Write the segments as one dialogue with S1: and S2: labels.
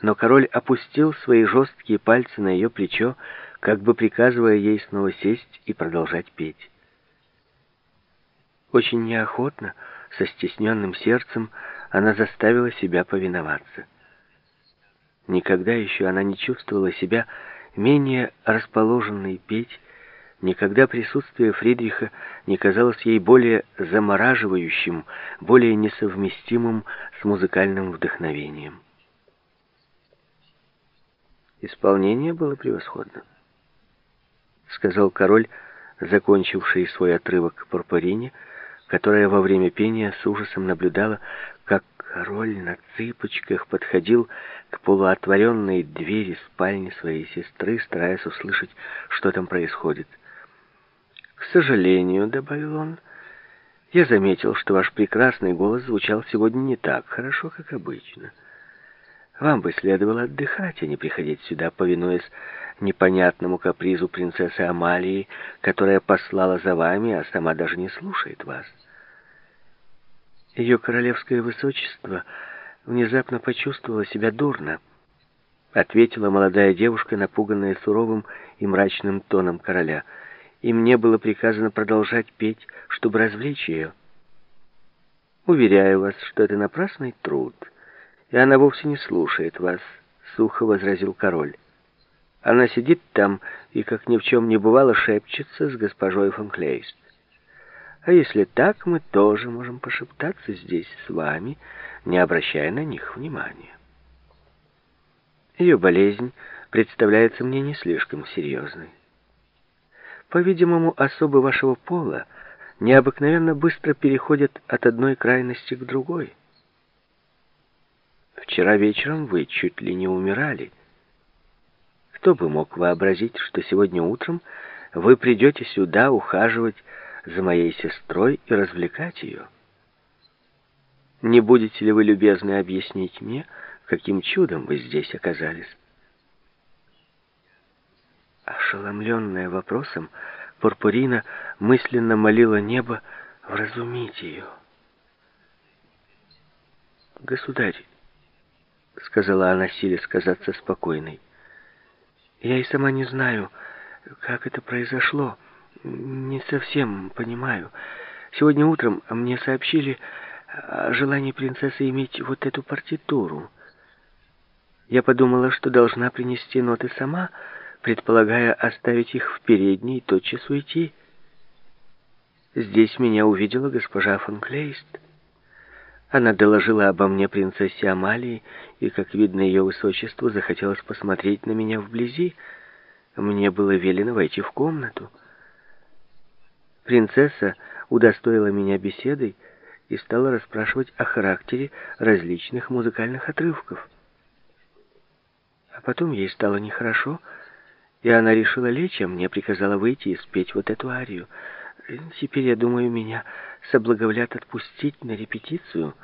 S1: но король опустил свои жесткие пальцы на ее плечо, как бы приказывая ей снова сесть и продолжать петь. Очень неохотно, со стесненным сердцем, она заставила себя повиноваться. Никогда еще она не чувствовала себя менее расположенной петь, никогда присутствие Фридриха не казалось ей более замораживающим, более несовместимым с музыкальным вдохновением. Исполнение было превосходно, сказал король, закончивший свой отрывок к Порпорине, которая во время пения с ужасом наблюдала, как король на цыпочках подходил к полуотворенной двери спальни своей сестры, стараясь услышать, что там происходит. «К сожалению», — добавил он, — «я заметил, что ваш прекрасный голос звучал сегодня не так хорошо, как обычно. Вам бы следовало отдыхать, а не приходить сюда, повинуясь непонятному капризу принцессы Амалии, которая послала за вами, а сама даже не слушает вас. Ее королевское высочество внезапно почувствовала себя дурно, ответила молодая девушка, напуганная суровым и мрачным тоном короля. И мне было приказано продолжать петь, чтобы развлечь ее. Уверяю вас, что это напрасный труд, и она вовсе не слушает вас, сухо возразил король. Она сидит там и, как ни в чем не бывало, шепчется с госпожой фон. А если так, мы тоже можем пошептаться здесь с вами, не обращая на них внимания. Ее болезнь представляется мне не слишком серьезной. По-видимому, особы вашего пола необыкновенно быстро переходят от одной крайности к другой. Вчера вечером вы чуть ли не умирали. Кто бы мог вообразить, что сегодня утром вы придете сюда ухаживать за моей сестрой и развлекать ее? Не будете ли вы любезны объяснить мне, каким чудом вы здесь оказались? Ошеломленная вопросом, Пурпурина мысленно молила небо вразумить ее. «Государь», — сказала она, силясь казаться спокойной, я и сама не знаю, как это произошло. Не совсем понимаю. Сегодня утром мне сообщили о желании принцессы иметь вот эту партитуру. Я подумала, что должна принести ноты сама, предполагая оставить их в передней и тотчас уйти. Здесь меня увидела госпожа фон Клейст. Она доложила обо мне принцессе Амалии, и, как видно, ее высочеству захотелось посмотреть на меня вблизи. Мне было велено войти в комнату. Принцесса удостоила меня беседой и стала расспрашивать о характере различных музыкальных отрывков. А потом ей стало нехорошо, и она решила лечь, а мне приказала выйти и спеть вот эту арию — Теперь, я думаю, меня соблаговолят отпустить на репетицию.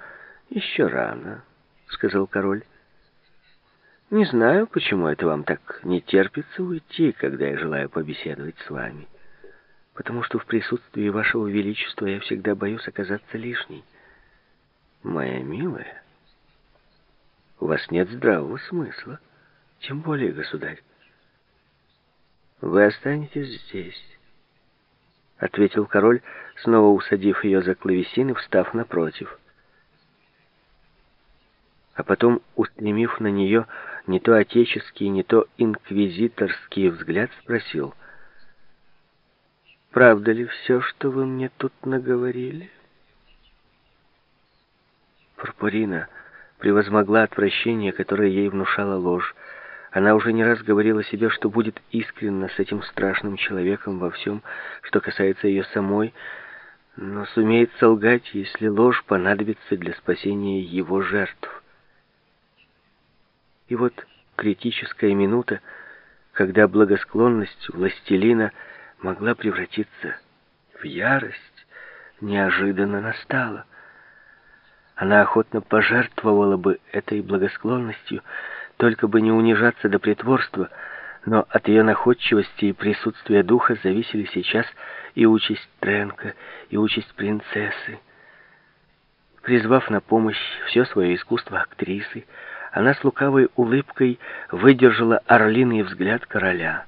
S1: Еще рано, сказал король. Не знаю, почему это вам так не терпится уйти, когда я желаю побеседовать с вами. Потому что в присутствии вашего величества я всегда боюсь оказаться лишней. Моя милая, у вас нет здравого смысла. Тем более, государь. Вы останетесь здесь — ответил король, снова усадив ее за клавесин и встав напротив. А потом, устремив на нее не то отеческий, не то инквизиторский взгляд, спросил, «Правда ли все, что вы мне тут наговорили?» Пурпурина превозмогла отвращение, которое ей внушала ложь, она уже не раз говорила себе, что будет искренна с этим страшным человеком во всем, что касается ее самой, но сумеет солгать, если ложь понадобится для спасения его жертв. И вот критическая минута, когда благосклонность властелина могла превратиться в ярость, неожиданно настала. Она охотно пожертвовала бы этой благосклонностью, только бы не унижаться до притворства, но от ее находчивости и присутствия духа зависели сейчас и участь Тренка, и участь принцессы. Призвав на помощь все свое искусство актрисы, она с лукавой улыбкой выдержала орлиный взгляд короля.